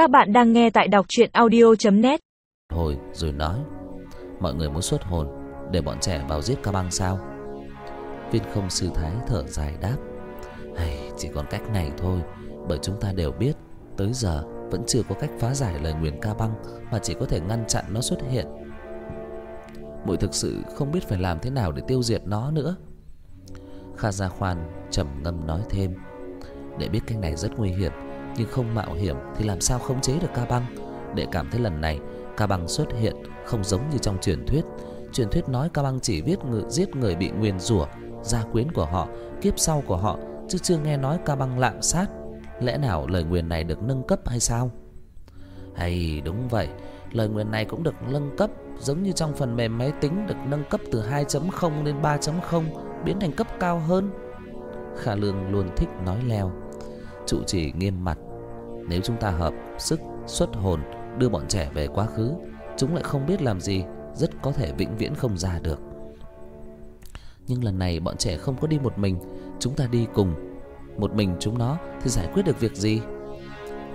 Các bạn đang nghe tại đọc chuyện audio.net Hồi rồi nói Mọi người muốn xuất hồn Để bọn trẻ vào giết ca băng sao? Viên không sư thái thở dài đáp hey, Chỉ còn cách này thôi Bởi chúng ta đều biết Tới giờ vẫn chưa có cách phá giải lời nguyền ca băng Mà chỉ có thể ngăn chặn nó xuất hiện. Muội thực sự không biết phải làm thế nào để tiêu diệt nó nữa. Kha Gia Khoan trầm ngâm nói thêm Để biết cách này rất nguy hiểm nhưng không mạo hiểm thì làm sao không chế được ca băng? Để cảm thấy lần này ca băng xuất hiện Không giống như trong truyền thuyết. Truyền thuyết nói ca băng chỉ viết ngự giết người bị nguyền rủa Gia quyến của họ, kiếp sau của họ Chứ chưa nghe nói ca băng lạm sát. Lẽ nào lời nguyền này được nâng cấp hay sao? Hay đúng vậy. Lời nguyền này cũng được nâng cấp Giống như trong phần mềm máy tính Được nâng cấp từ 2.0 lên 3.0 Biến thành cấp cao hơn. Khả Lương luôn thích nói leo. Trụ trì nghiêm mặt. Nếu chúng ta hợp sức, xuất hồn, Đưa bọn trẻ về quá khứ, Chúng lại không biết làm gì, Rất có thể vĩnh viễn không ra được. Nhưng lần này bọn trẻ không có đi một mình, Chúng ta đi cùng. Một mình chúng nó thì giải quyết được việc gì?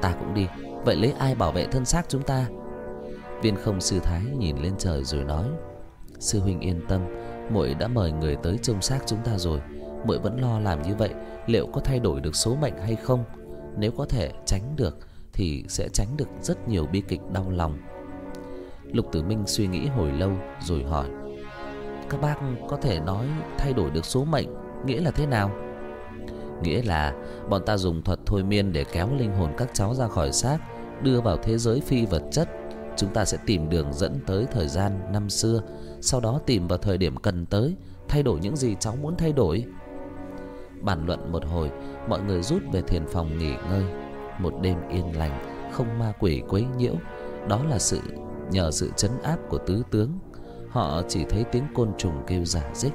Ta cũng đi. Vậy lấy ai bảo vệ thân xác chúng ta? Viên không sư thái nhìn lên trời rồi nói, Sư huynh yên tâm, muội đã mời người tới trông xác chúng ta rồi muội vẫn lo làm như vậy liệu có thay đổi được số mệnh hay không? Nếu có thể tránh được thì sẽ tránh được rất nhiều bi kịch đau lòng. Lục tử minh suy nghĩ hồi lâu rồi hỏi các bác có thể nói thay đổi được số mệnh nghĩa là thế nào? Nghĩa là bọn ta dùng thuật thôi miên để kéo linh hồn các cháu ra khỏi xác đưa vào thế giới phi vật chất. Chúng ta sẽ tìm đường dẫn tới thời gian năm xưa, sau đó tìm vào thời điểm cần tới, thay đổi những gì cháu muốn thay đổi. Bàn luận một hồi, mọi người rút về thiền phòng nghỉ ngơi. Một đêm yên lành, không ma quỷ quấy nhiễu, đó là sự nhờ sự trấn áp của tứ tướng. Họ chỉ thấy tiếng côn trùng kêu rả rích,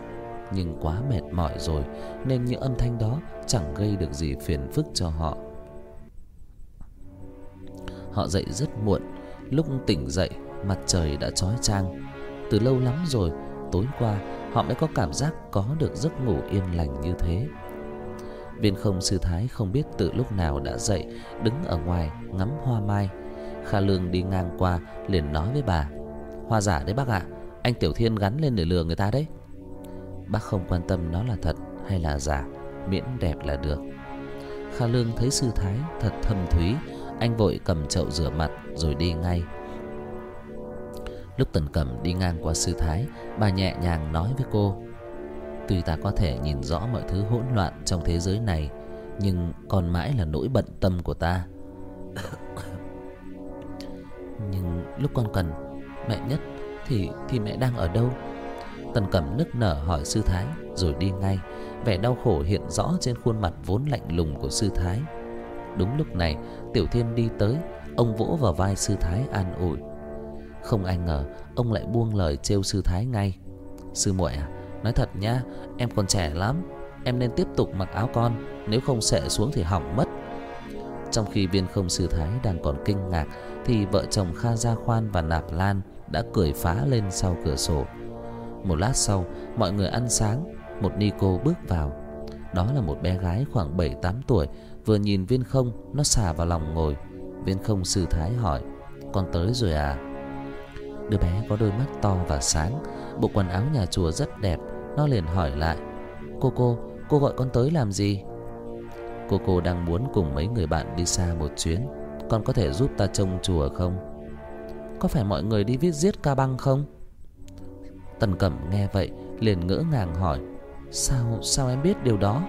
nhưng quá mệt mỏi rồi nên những âm thanh đó chẳng gây được gì phiền phức cho họ. Họ dậy rất muộn, Lúc tỉnh dậy, mặt trời đã chói chang. Từ lâu lắm rồi, tối qua họ mới có cảm giác có được giấc ngủ yên lành như thế. Viên Không sư thái không biết từ lúc nào đã dậy, đứng ở ngoài ngắm hoa mai. Kha Lương đi ngang qua liền nói với bà: "Hoa giả đấy bác ạ, anh Tiểu Thiên gắn lên để lừa người ta đấy." Bác không quan tâm nó là thật hay là giả, miễn đẹp là được. Kha Lương thấy sư thái thật thâm thúy, anh vội cầm chậu rửa mặt rồi đi ngay. Lúc Tần Cẩm đi ngang qua sư thái, bà nhẹ nhàng nói với cô: "Tuy ta có thể nhìn rõ mọi thứ hỗn loạn trong thế giới này, nhưng còn mãi là nỗi bận tâm của ta." nhưng lúc con cần mẹ nhất thì thì mẹ đang ở đâu? Tần Cẩm nức nở hỏi sư thái rồi đi ngay, vẻ đau khổ hiện rõ trên khuôn mặt vốn lạnh lùng của sư thái. Đúng lúc này, Tiểu Thiên đi tới, ông vỗ vào vai sư thái an ủi. Không ai ngờ, ông lại buông lời trêu sư thái ngay. "Sư muội à, nói thật nha em còn trẻ lắm, em nên tiếp tục mặc áo con, nếu không sẽ xuống thì hỏng mất." Trong khi Viên Không sư thái đang còn kinh ngạc thì vợ chồng Kha Gia Khoan và Nạp Lan đã cười phá lên sau cửa sổ. Một lát sau, mọi người ăn sáng, một ni cô bước vào. Đó là một bé gái khoảng 7-8 tuổi Vừa nhìn Viên Không, nó xà vào lòng ngồi. Viên Không sư thái hỏi: "Con tới rồi à?" Đứa bé có đôi mắt to và sáng, bộ quần áo nhà chùa rất đẹp, nó liền hỏi lại: "Cô cô, cô gọi con tới làm gì?" Cô cô đang muốn cùng mấy người bạn đi xa một chuyến, con có thể giúp ta trông chùa không? Có phải mọi người đi viết giết ca băng không? Tần Cẩm nghe vậy liền ngỡ ngàng hỏi: "Sao sao em biết điều đó?"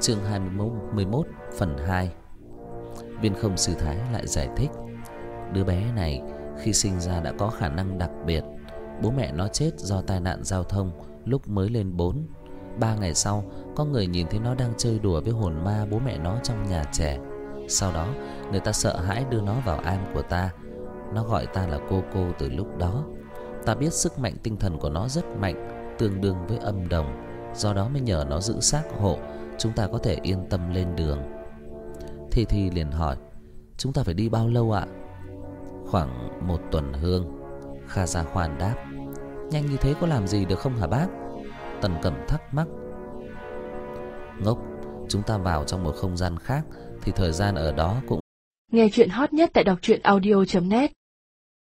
Chương 21 phần 2 Viên không sư thái lại giải thích Đứa bé này khi sinh ra đã có khả năng đặc biệt. Bố mẹ nó chết do tai nạn giao thông lúc mới lên 4 Ba ngày sau, có người nhìn thấy nó đang chơi đùa với hồn ma bố mẹ nó trong nhà trẻ. Sau đó, người ta sợ hãi đưa nó vào am của ta. Nó gọi ta là cô cô từ lúc đó. Ta biết sức mạnh tinh thần của nó rất mạnh Tương đương với âm đồng. Do đó mới nhờ nó giữ xác hộ chúng ta có thể yên tâm lên đường. Thi Thi liền hỏi, chúng ta phải đi bao lâu ạ? Khoảng một tuần hương. Kha Gia Hoàn đáp, nhanh như thế có làm gì được không hả bác? Tần Cẩm thắc mắc. Ngốc, chúng ta vào trong một không gian khác thì thời gian ở đó cũng Nghe chuyện hot nhất tại đọc truyện audio.net